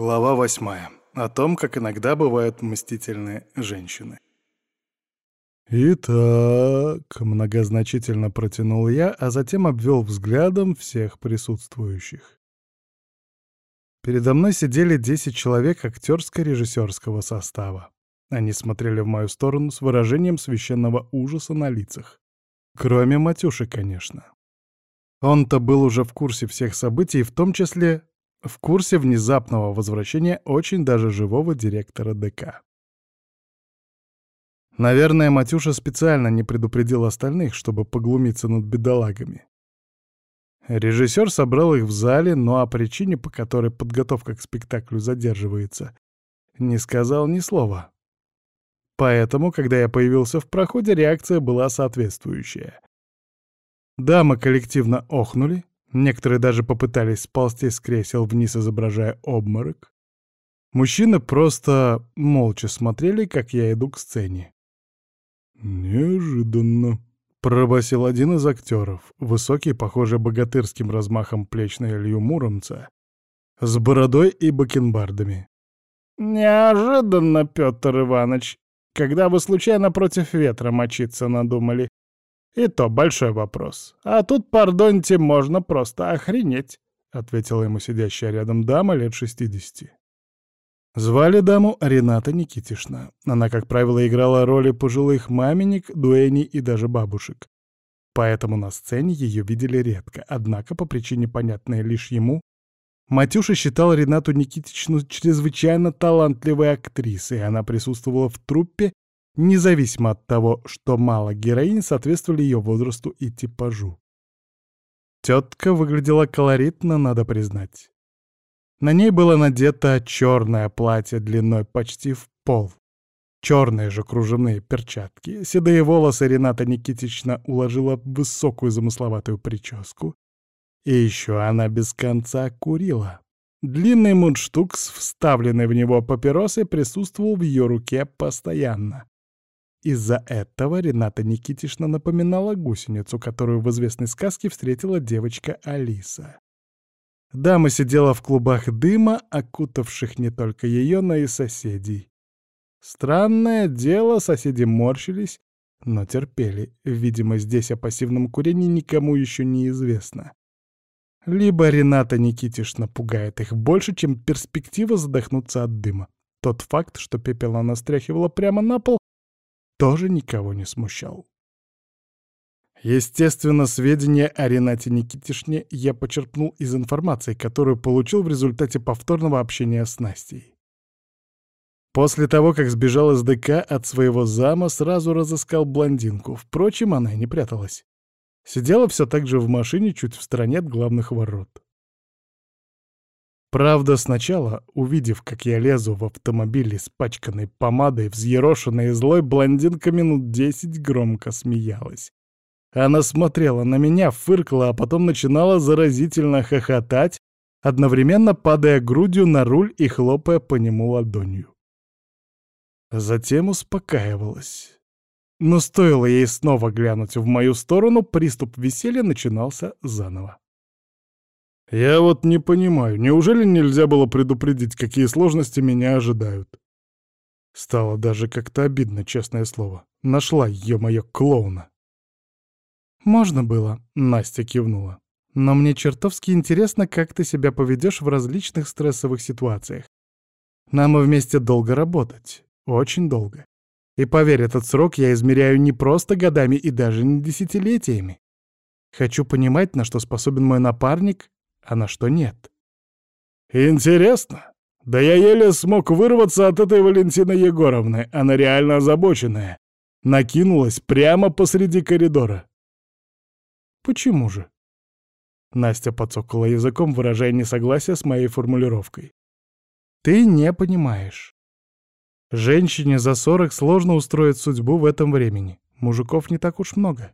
Глава восьмая. О том, как иногда бывают мстительные женщины. «Итак», — многозначительно протянул я, а затем обвел взглядом всех присутствующих. Передо мной сидели десять человек актерско-режиссерского состава. Они смотрели в мою сторону с выражением священного ужаса на лицах. Кроме Матюши, конечно. Он-то был уже в курсе всех событий, в том числе в курсе внезапного возвращения очень даже живого директора ДК. Наверное, Матюша специально не предупредил остальных, чтобы поглумиться над бедолагами. Режиссер собрал их в зале, но о причине, по которой подготовка к спектаклю задерживается, не сказал ни слова. Поэтому, когда я появился в проходе, реакция была соответствующая. Дамы коллективно охнули, Некоторые даже попытались сползти с кресел вниз, изображая обморок. Мужчины просто молча смотрели, как я иду к сцене. «Неожиданно», — пробасил один из актеров, высокий, похожий богатырским размахом плеч на Илью Муромца, с бородой и бакенбардами. «Неожиданно, Петр Иванович, когда вы случайно против ветра мочиться надумали. И то большой вопрос. А тут, пардоньте, можно просто охренеть, — ответила ему сидящая рядом дама лет шестидесяти. Звали даму Рената Никитишна. Она, как правило, играла роли пожилых маменек, дуэней и даже бабушек. Поэтому на сцене ее видели редко, однако, по причине, понятной лишь ему, Матюша считал Ренату Никитичну чрезвычайно талантливой актрисой, и она присутствовала в труппе независимо от того, что мало героинь соответствовали ее возрасту и типажу. Тетка выглядела колоритно, надо признать. На ней было надето черное платье длиной почти в пол. Черные же кружевные перчатки. Седые волосы Рената Никитична уложила в высокую замысловатую прическу. И еще она без конца курила. Длинный мундштук с вставленной в него папиросой присутствовал в ее руке постоянно. Из-за этого Рената Никитишна напоминала гусеницу, которую в известной сказке встретила девочка Алиса. Дама сидела в клубах дыма, окутавших не только ее, но и соседей. Странное дело, соседи морщились, но терпели. Видимо, здесь о пассивном курении никому еще не известно. Либо Рената Никитишна пугает их больше, чем перспектива задохнуться от дыма. Тот факт, что пепел она стряхивала прямо на пол, тоже никого не смущал. Естественно, сведения о Ренате Никитишне я почерпнул из информации, которую получил в результате повторного общения с Настей. После того, как сбежал из ДК от своего зама, сразу разыскал блондинку. Впрочем, она и не пряталась. Сидела все так же в машине, чуть в стороне от главных ворот. Правда, сначала, увидев, как я лезу в автомобиль испачканной помадой, взъерошенной и злой, блондинка минут десять громко смеялась. Она смотрела на меня, фыркала, а потом начинала заразительно хохотать, одновременно падая грудью на руль и хлопая по нему ладонью. Затем успокаивалась. Но стоило ей снова глянуть в мою сторону, приступ веселья начинался заново. Я вот не понимаю, неужели нельзя было предупредить, какие сложности меня ожидают? Стало даже как-то обидно, честное слово. Нашла, ё-моё, клоуна. «Можно было», — Настя кивнула. «Но мне чертовски интересно, как ты себя поведешь в различных стрессовых ситуациях. Нам и вместе долго работать. Очень долго. И поверь, этот срок я измеряю не просто годами и даже не десятилетиями. Хочу понимать, на что способен мой напарник а на что нет. «Интересно. Да я еле смог вырваться от этой Валентины Егоровны. Она реально озабоченная. Накинулась прямо посреди коридора». «Почему же?» Настя подсокала языком, выражая несогласие с моей формулировкой. «Ты не понимаешь. Женщине за сорок сложно устроить судьбу в этом времени. Мужиков не так уж много.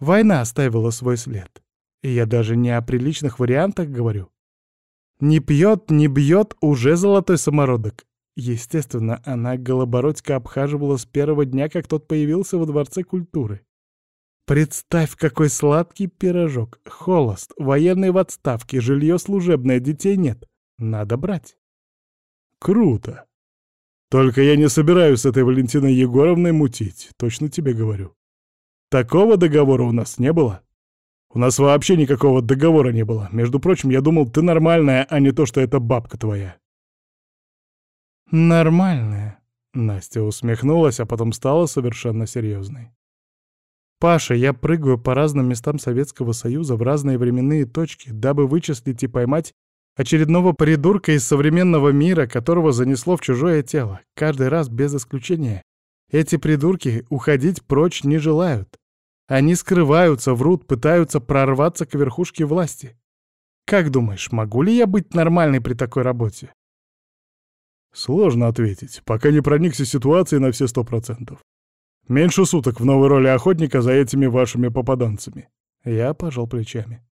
Война оставила свой след. Я даже не о приличных вариантах говорю. Не пьет, не бьет, уже золотой самородок. Естественно, она Голобородько обхаживала с первого дня, как тот появился во Дворце культуры. Представь, какой сладкий пирожок. Холост, военный в отставке, жилье служебное, детей нет. Надо брать. Круто. Только я не собираюсь с этой Валентиной Егоровной мутить, точно тебе говорю. Такого договора у нас не было. У нас вообще никакого договора не было. Между прочим, я думал, ты нормальная, а не то, что это бабка твоя. Нормальная. Настя усмехнулась, а потом стала совершенно серьезной. «Паша, я прыгаю по разным местам Советского Союза в разные временные точки, дабы вычислить и поймать очередного придурка из современного мира, которого занесло в чужое тело. Каждый раз без исключения. Эти придурки уходить прочь не желают. Они скрываются, врут, пытаются прорваться к верхушке власти. Как думаешь, могу ли я быть нормальной при такой работе? Сложно ответить, пока не проникся ситуацией на все сто процентов. Меньше суток в новой роли охотника за этими вашими попаданцами. Я пожал плечами.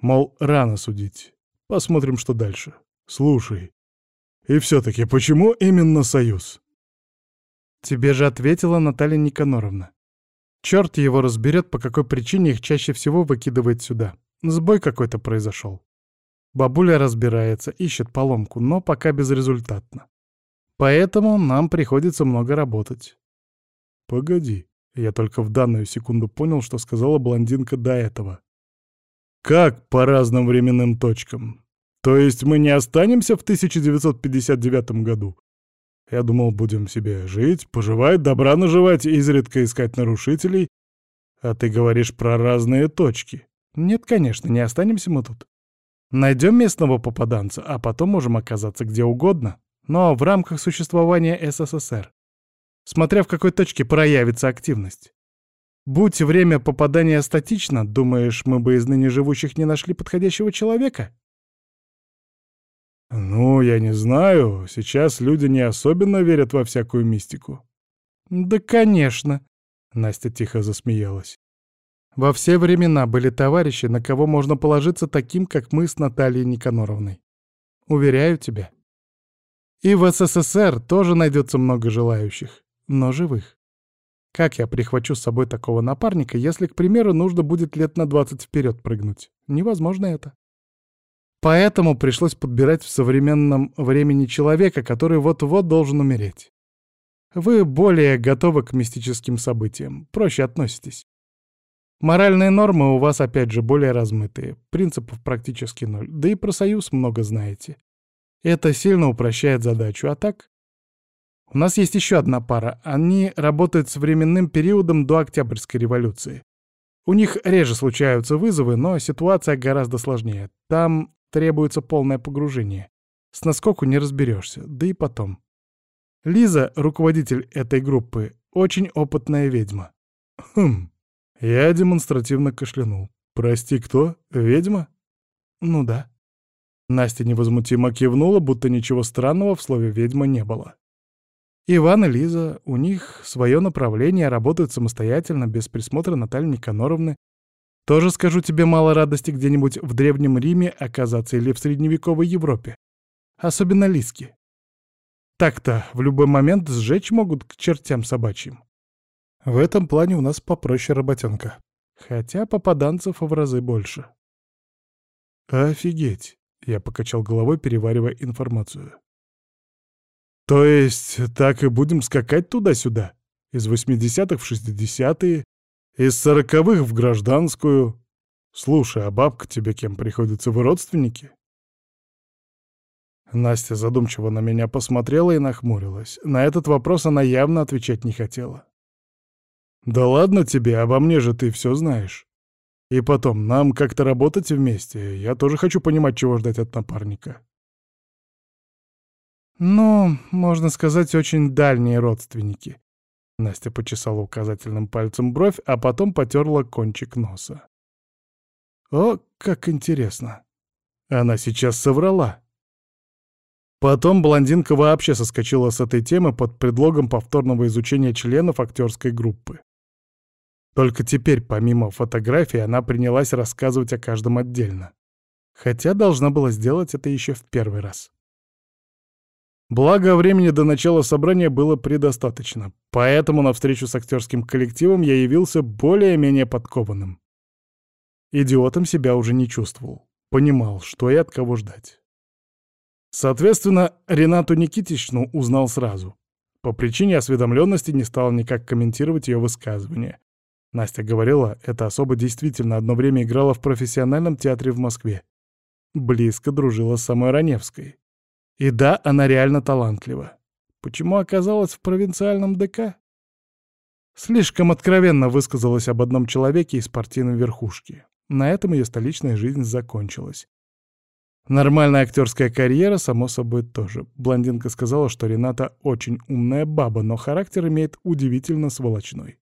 Мол, рано судить. Посмотрим, что дальше. Слушай. И все-таки, почему именно Союз? Тебе же ответила Наталья Никаноровна. Черт его разберет, по какой причине их чаще всего выкидывает сюда. Сбой какой-то произошел. Бабуля разбирается, ищет поломку, но пока безрезультатно. Поэтому нам приходится много работать. Погоди, я только в данную секунду понял, что сказала блондинка до этого. Как по разным временным точкам? То есть мы не останемся в 1959 году? Я думал, будем себе жить, поживать, добра наживать, изредка искать нарушителей. А ты говоришь про разные точки. Нет, конечно, не останемся мы тут. Найдем местного попаданца, а потом можем оказаться где угодно, но в рамках существования СССР. Смотря в какой точке проявится активность. Будь время попадания статично, думаешь, мы бы из ныне живущих не нашли подходящего человека? «Ну, я не знаю. Сейчас люди не особенно верят во всякую мистику». «Да, конечно», — Настя тихо засмеялась. «Во все времена были товарищи, на кого можно положиться таким, как мы с Натальей Никаноровной. Уверяю тебя. И в СССР тоже найдется много желающих, но живых. Как я прихвачу с собой такого напарника, если, к примеру, нужно будет лет на двадцать вперед прыгнуть? Невозможно это. Поэтому пришлось подбирать в современном времени человека, который вот-вот должен умереть. Вы более готовы к мистическим событиям, проще относитесь. Моральные нормы у вас, опять же, более размытые, принципов практически ноль, да и про союз много знаете. Это сильно упрощает задачу, а так? У нас есть еще одна пара, они работают с временным периодом до Октябрьской революции. У них реже случаются вызовы, но ситуация гораздо сложнее. Там Требуется полное погружение. С наскоку не разберешься, да и потом. Лиза, руководитель этой группы, очень опытная ведьма. Хм. Я демонстративно кашлянул. Прости, кто? Ведьма? Ну да. Настя невозмутимо кивнула, будто ничего странного в слове «ведьма» не было. Иван и Лиза, у них свое направление, работают самостоятельно, без присмотра Натальи Никаноровны, тоже скажу тебе мало радости где-нибудь в Древнем Риме оказаться или в средневековой Европе. Особенно лиски. Так-то в любой момент сжечь могут к чертям собачьим. В этом плане у нас попроще работенка. Хотя попаданцев в разы больше. Офигеть. Я покачал головой, переваривая информацию. То есть так и будем скакать туда-сюда? Из 80-х в 60-е, из сороковых в гражданскую. Слушай, а бабка тебе кем приходится, вы родственники? Настя задумчиво на меня посмотрела и нахмурилась. На этот вопрос она явно отвечать не хотела. «Да ладно тебе, обо мне же ты все знаешь. И потом, нам как-то работать вместе. Я тоже хочу понимать, чего ждать от напарника». «Ну, можно сказать, очень дальние родственники», Настя почесала указательным пальцем бровь, а потом потерла кончик носа. О, как интересно. Она сейчас соврала. Потом блондинка вообще соскочила с этой темы под предлогом повторного изучения членов актерской группы. Только теперь, помимо фотографий, она принялась рассказывать о каждом отдельно. Хотя должна была сделать это еще в первый раз. Благо, времени до начала собрания было предостаточно, поэтому на встречу с актерским коллективом я явился более-менее подкованным. Идиотом себя уже не чувствовал, понимал, что и от кого ждать. Соответственно, Ренату Никитичну узнал сразу. По причине осведомленности не стал никак комментировать ее высказывание. Настя говорила, эта особа действительно одно время играла в профессиональном театре в Москве. Близко дружила с самой Раневской. И да, она реально талантлива. Почему оказалась в провинциальном ДК? Слишком откровенно высказалась об одном человеке из партийной верхушки. На этом ее столичная жизнь закончилась. Нормальная актерская карьера, само собой, тоже. Блондинка сказала, что Рената очень умная баба, но характер имеет удивительно сволочной.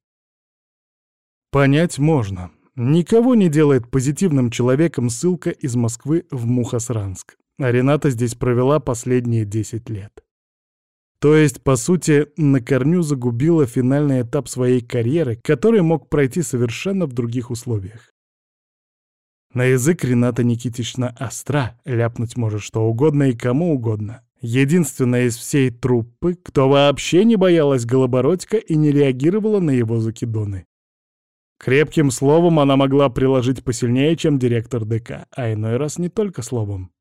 Понять можно. Никого не делает позитивным человеком ссылка из Москвы в Мухосранск. А Рената здесь провела последние 10 лет. То есть, по сути, на корню загубила финальный этап своей карьеры, который мог пройти совершенно в других условиях. На язык Рената Никитична остра, ляпнуть может что угодно и кому угодно. Единственная из всей труппы, кто вообще не боялась Голобородька и не реагировала на его закидоны. Крепким словом она могла приложить посильнее, чем директор ДК, а иной раз не только словом.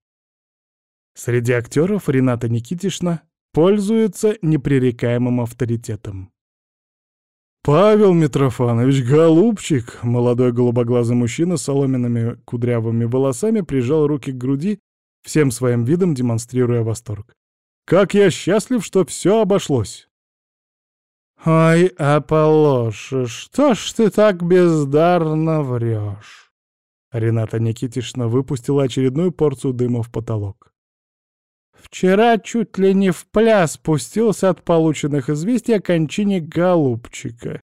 Среди актеров Рената Никитична пользуется непререкаемым авторитетом. «Павел Митрофанович, голубчик!» Молодой голубоглазый мужчина с соломенными кудрявыми волосами прижал руки к груди, всем своим видом демонстрируя восторг. «Как я счастлив, что все обошлось!» «Ой, Аполлоша, что ж ты так бездарно врешь?» Рената Никитишна выпустила очередную порцию дыма в потолок. Вчера чуть ли не в пляс спустился от полученных известий о кончине голубчика.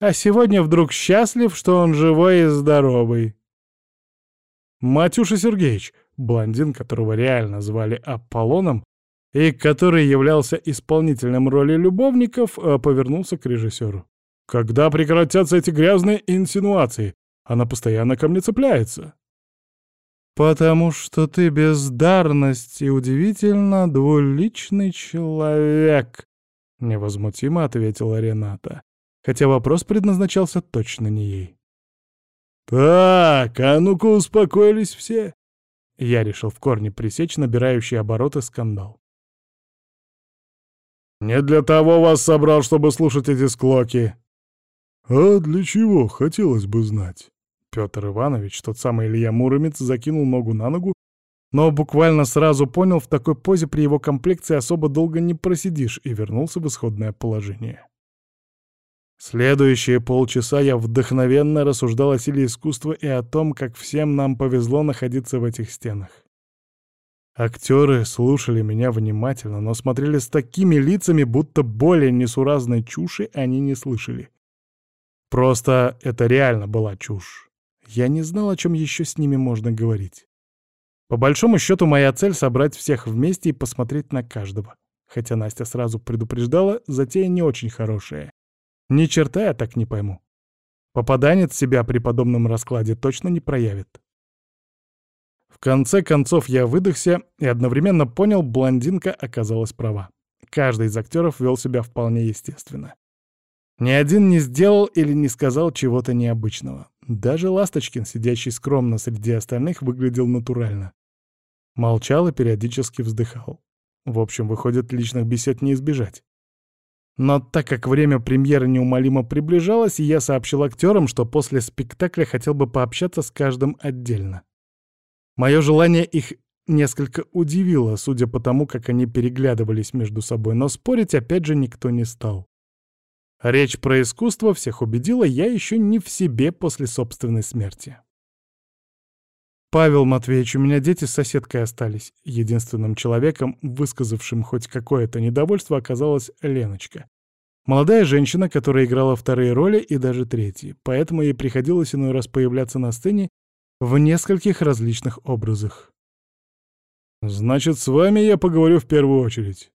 А сегодня вдруг счастлив, что он живой и здоровый. Матюша Сергеевич, блондин, которого реально звали Аполлоном, и который являлся исполнительным роли любовников, э, повернулся к режиссеру. «Когда прекратятся эти грязные инсинуации? Она постоянно ко мне цепляется». «Потому что ты бездарность и удивительно двуличный человек», — невозмутимо ответила Рената, хотя вопрос предназначался точно не ей. «Так, а ну-ка успокоились все!» Я решил в корне пресечь набирающий обороты скандал. «Не для того вас собрал, чтобы слушать эти склоки!» «А для чего, хотелось бы знать?» Петр Иванович, тот самый Илья Муромец, закинул ногу на ногу, но буквально сразу понял, в такой позе при его комплекции особо долго не просидишь, и вернулся в исходное положение. Следующие полчаса я вдохновенно рассуждал о силе искусства и о том, как всем нам повезло находиться в этих стенах. Актеры слушали меня внимательно, но смотрели с такими лицами, будто более несуразной чуши они не слышали. Просто это реально была чушь. Я не знал, о чем еще с ними можно говорить. По большому счету, моя цель — собрать всех вместе и посмотреть на каждого. Хотя Настя сразу предупреждала, затея не очень хорошая. Ни черта я так не пойму. Попаданец себя при подобном раскладе точно не проявит. В конце концов я выдохся и одновременно понял, блондинка оказалась права. Каждый из актеров вел себя вполне естественно. Ни один не сделал или не сказал чего-то необычного. Даже Ласточкин, сидящий скромно среди остальных, выглядел натурально. Молчал и периодически вздыхал. В общем, выходит, личных бесед не избежать. Но так как время премьеры неумолимо приближалось, я сообщил актерам, что после спектакля хотел бы пообщаться с каждым отдельно. Мое желание их несколько удивило, судя по тому, как они переглядывались между собой, но спорить опять же никто не стал. Речь про искусство всех убедила, я еще не в себе после собственной смерти. «Павел Матвеевич, у меня дети с соседкой остались». Единственным человеком, высказавшим хоть какое-то недовольство, оказалась Леночка. Молодая женщина, которая играла вторые роли и даже третьи, поэтому ей приходилось иной раз появляться на сцене в нескольких различных образах. «Значит, с вами я поговорю в первую очередь».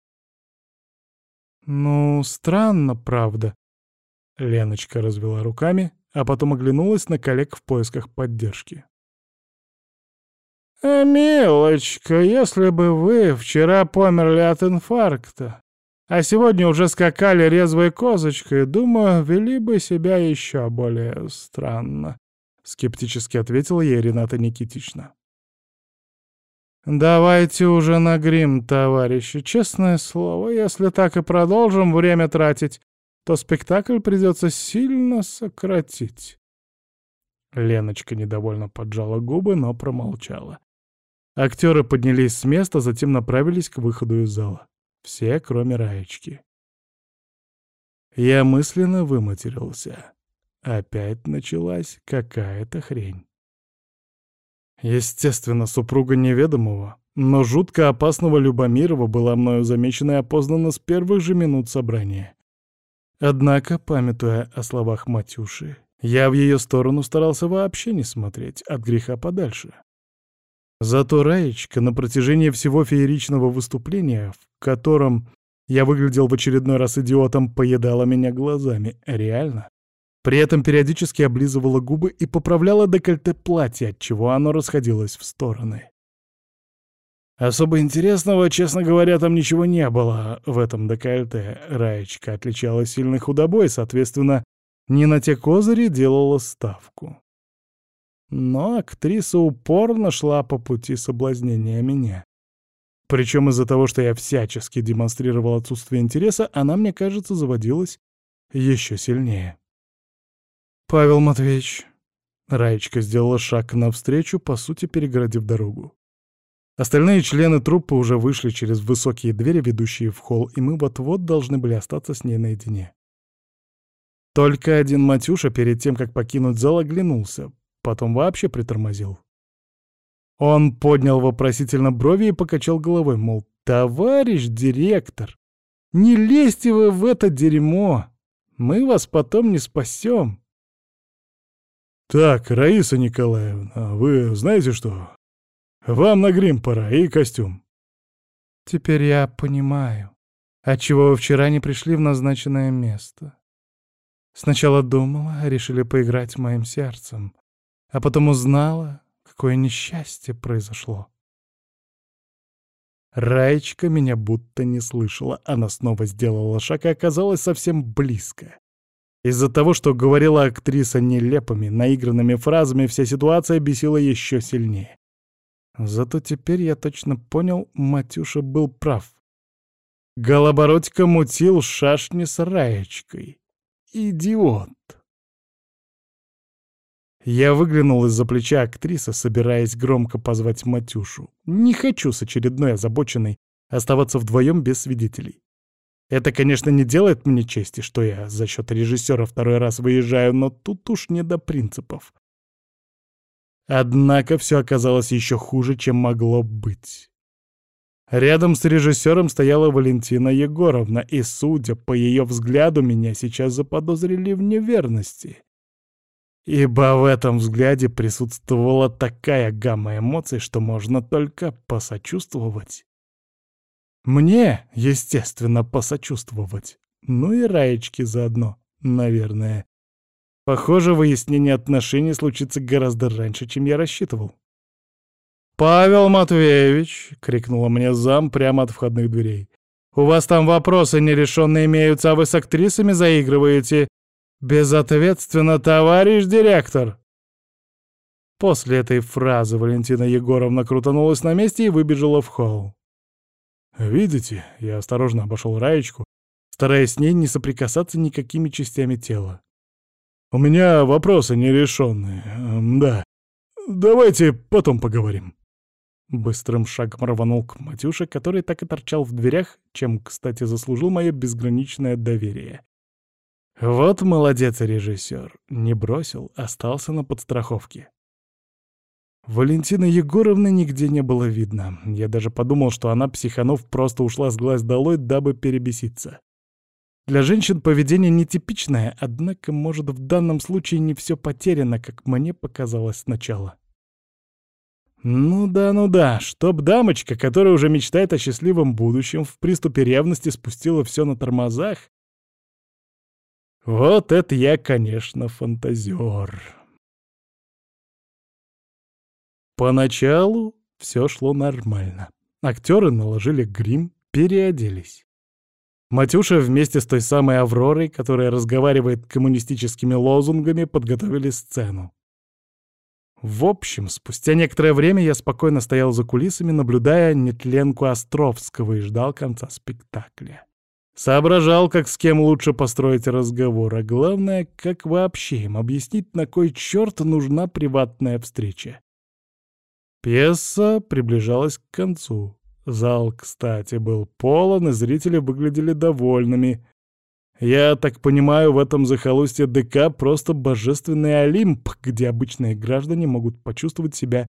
«Ну, странно, правда». Леночка развела руками, а потом оглянулась на коллег в поисках поддержки. «А, милочка, если бы вы вчера померли от инфаркта, а сегодня уже скакали резвой козочкой, думаю, вели бы себя еще более странно», — скептически ответила ей Рената Никитична. «Давайте уже на грим, товарищи. Честное слово, если так и продолжим время тратить, то спектакль придется сильно сократить». Леночка недовольно поджала губы, но промолчала. Актеры поднялись с места, затем направились к выходу из зала. Все, кроме Раечки. Я мысленно выматерился. Опять началась какая-то хрень. Естественно, супруга неведомого, но жутко опасного Любомирова была мною замечена и опознана с первых же минут собрания. Однако, памятуя о словах Матюши, я в ее сторону старался вообще не смотреть, от греха подальше. Зато Раечка на протяжении всего фееричного выступления, в котором я выглядел в очередной раз идиотом, поедала меня глазами. Реально. При этом периодически облизывала губы и поправляла декольте платья, отчего оно расходилось в стороны. Особо интересного, честно говоря, там ничего не было в этом декольте. Раечка отличалась сильной худобой, соответственно, не на те козыри делала ставку. Но актриса упорно шла по пути соблазнения меня. Причем из-за того, что я всячески демонстрировал отсутствие интереса, она, мне кажется, заводилась еще сильнее. «Павел Матвеевич...» Раечка сделала шаг навстречу, по сути, перегородив дорогу. Остальные члены труппы уже вышли через высокие двери, ведущие в холл, и мы вот-вот должны были остаться с ней наедине. Только один Матюша перед тем, как покинуть зал, оглянулся, потом вообще притормозил. Он поднял вопросительно брови и покачал головой, мол, «Товарищ директор, не лезьте вы в это дерьмо, мы вас потом не спасем». «Так, Раиса Николаевна, вы знаете что? Вам на грим пора и костюм». «Теперь я понимаю, отчего вы вчера не пришли в назначенное место. Сначала думала, решили поиграть моим сердцем, а потом узнала, какое несчастье произошло». Раечка меня будто не слышала. Она снова сделала шаг и оказалась совсем близко. Из-за того, что говорила актриса нелепыми, наигранными фразами, вся ситуация бесила еще сильнее. Зато теперь я точно понял, Матюша был прав. Голобородько мутил шашни с Раечкой. Идиот. Я выглянул из-за плеча актрисы, собираясь громко позвать Матюшу. Не хочу с очередной озабоченной оставаться вдвоем без свидетелей. Это, конечно, не делает мне чести, что я за счет режиссера второй раз выезжаю, но тут уж не до принципов. Однако все оказалось еще хуже, чем могло быть. Рядом с режиссером стояла Валентина Егоровна, и, судя по ее взгляду, меня сейчас заподозрили в неверности. Ибо в этом взгляде присутствовала такая гамма эмоций, что можно только посочувствовать. Мне, естественно, посочувствовать. Ну и Раечке заодно, наверное. Похоже, выяснение отношений случится гораздо раньше, чем я рассчитывал. «Павел Матвеевич!» — крикнула мне зам прямо от входных дверей. «У вас там вопросы нерешенные имеются, а вы с актрисами заигрываете. Безответственно, товарищ директор!» После этой фразы Валентина Егоровна крутанулась на месте и выбежала в холл. «Видите?» — я осторожно обошел Раечку, стараясь с ней не соприкасаться никакими частями тела. «У меня вопросы нерешенные. Да. Давайте потом поговорим». Быстрым шагом рванул к Матюше, который так и торчал в дверях, чем, кстати, заслужил мое безграничное доверие. Вот молодец режиссер. Не бросил, остался на подстраховке. Валентины Егоровны нигде не было видно. Я даже подумал, что она, психанов, просто ушла с глаз долой, дабы перебеситься. Для женщин поведение нетипичное, однако, может, в данном случае не все потеряно, как мне показалось сначала. Ну да, ну да, чтоб дамочка, которая уже мечтает о счастливом будущем, в приступе ревности спустила все на тормозах. Вот это я, конечно, фантазер. Поначалу все шло нормально. Актеры наложили грим, переоделись. Матюша вместе с той самой Авророй, которая разговаривает коммунистическими лозунгами, подготовили сцену. В общем, спустя некоторое время я спокойно стоял за кулисами, наблюдая нетленку Островского и ждал конца спектакля. Соображал, как с кем лучше построить разговор, а главное, как вообще им объяснить, на кой черт нужна приватная встреча. Пьеса приближалась к концу. Зал, кстати, был полон, и зрители выглядели довольными. Я так понимаю, в этом захолустье ДК просто божественный Олимп, где обычные граждане могут почувствовать себя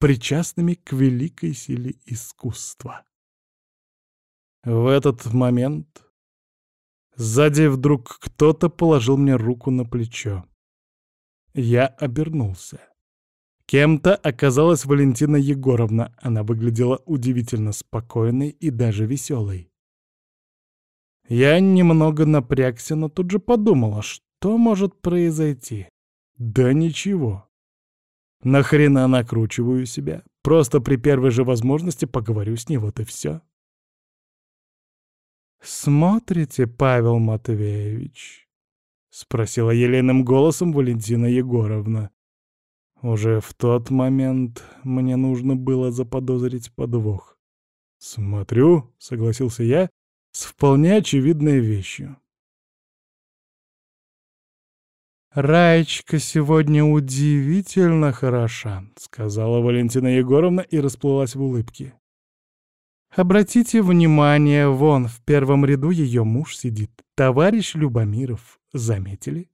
причастными к великой силе искусства. В этот момент сзади вдруг кто-то положил мне руку на плечо. Я обернулся. Кем-то оказалась Валентина Егоровна. Она выглядела удивительно спокойной и даже веселой. Я немного напрягся, но тут же подумала, что может произойти. Да ничего. Нахрена накручиваю себя? Просто при первой же возможности поговорю с ней, вот и все. «Смотрите, Павел Матвеевич?» — спросила еленым голосом Валентина Егоровна. Уже в тот момент мне нужно было заподозрить подвох. «Смотрю», — согласился я, с вполне очевидной вещью. «Раечка сегодня удивительно хороша», — сказала Валентина Егоровна и расплылась в улыбке. «Обратите внимание, вон в первом ряду ее муж сидит, товарищ Любомиров. Заметили?»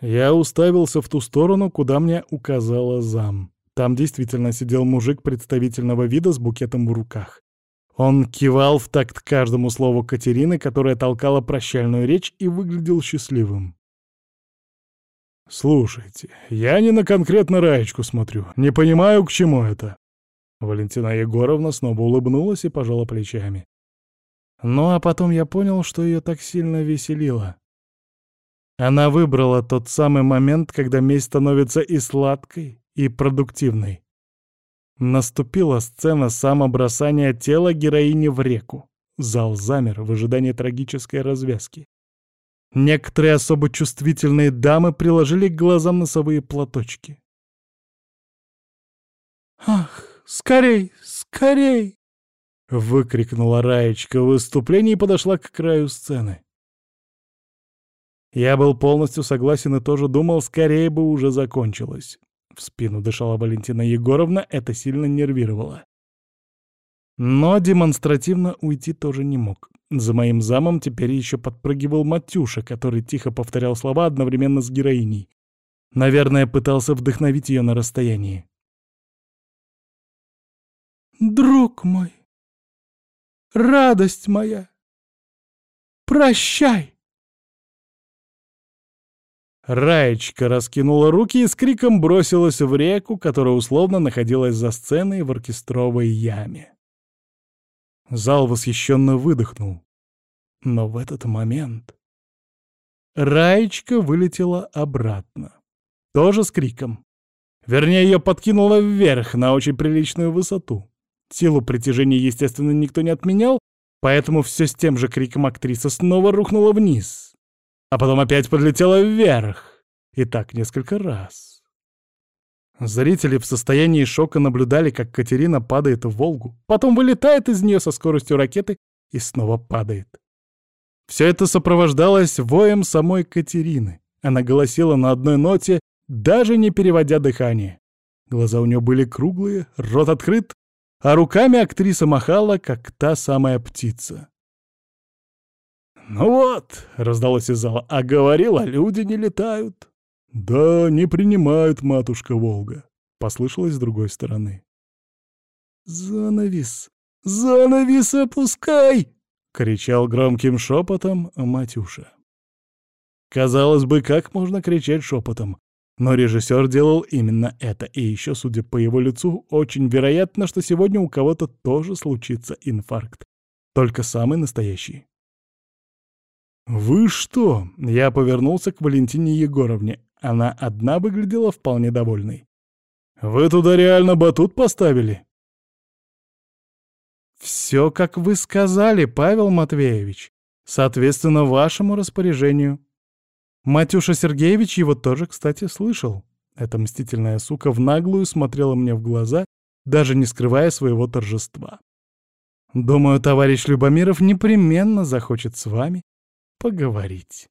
Я уставился в ту сторону, куда мне указала зам. Там действительно сидел мужик представительного вида с букетом в руках. Он кивал в такт каждому слову Катерины, которая толкала прощальную речь, и выглядел счастливым. «Слушайте, я не на конкретно Раечку смотрю. Не понимаю, к чему это». Валентина Егоровна снова улыбнулась и пожала плечами. Ну а потом я понял, что ее так сильно веселило. Она выбрала тот самый момент, когда месть становится и сладкой, и продуктивной. Наступила сцена самобросания тела героини в реку. Зал замер в ожидании трагической развязки. Некоторые особо чувствительные дамы приложили к глазам носовые платочки. «Ах, скорей, скорей!» — выкрикнула Раечка в выступлении и подошла к краю сцены. Я был полностью согласен и тоже думал, скорее бы уже закончилось. В спину дышала Валентина Егоровна, это сильно нервировало. Но демонстративно уйти тоже не мог. За моим замом теперь еще подпрыгивал Матюша, который тихо повторял слова одновременно с героиней. Наверное, пытался вдохновить ее на расстоянии. «Друг мой! Радость моя! Прощай!» Раечка раскинула руки и с криком бросилась в реку, которая условно находилась за сценой в оркестровой яме. Зал восхищенно выдохнул. Но в этот момент Раечка вылетела обратно. Тоже с криком. Вернее, ее подкинуло вверх на очень приличную высоту. Силу притяжения, естественно, никто не отменял, поэтому все с тем же криком актриса снова рухнула вниз а потом опять подлетела вверх. И так несколько раз. Зрители в состоянии шока наблюдали, как Катерина падает в Волгу, потом вылетает из нее со скоростью ракеты и снова падает. Все это сопровождалось воем самой Катерины. Она голосила на одной ноте, даже не переводя дыхание. Глаза у нее были круглые, рот открыт, а руками актриса махала, как та самая птица. «Ну вот», — раздалось из зала, — «а говорила, люди не летают». «Да, не принимают, матушка Волга», — послышалось с другой стороны. «Занавес! Занавес опускай!» — кричал громким шепотом Матюша. Казалось бы, как можно кричать шепотом? Но режиссер делал именно это, и еще, судя по его лицу, очень вероятно, что сегодня у кого-то тоже случится инфаркт. Только самый настоящий. «Вы что?» — я повернулся к Валентине Егоровне. Она одна выглядела вполне довольной. «Вы туда реально батут поставили?» «Все, как вы сказали, Павел Матвеевич. Соответственно, вашему распоряжению». Матюша Сергеевич его тоже, кстати, слышал. Эта мстительная сука в наглую смотрела мне в глаза, даже не скрывая своего торжества. Думаю, товарищ Любомиров непременно захочет с вами поговорить.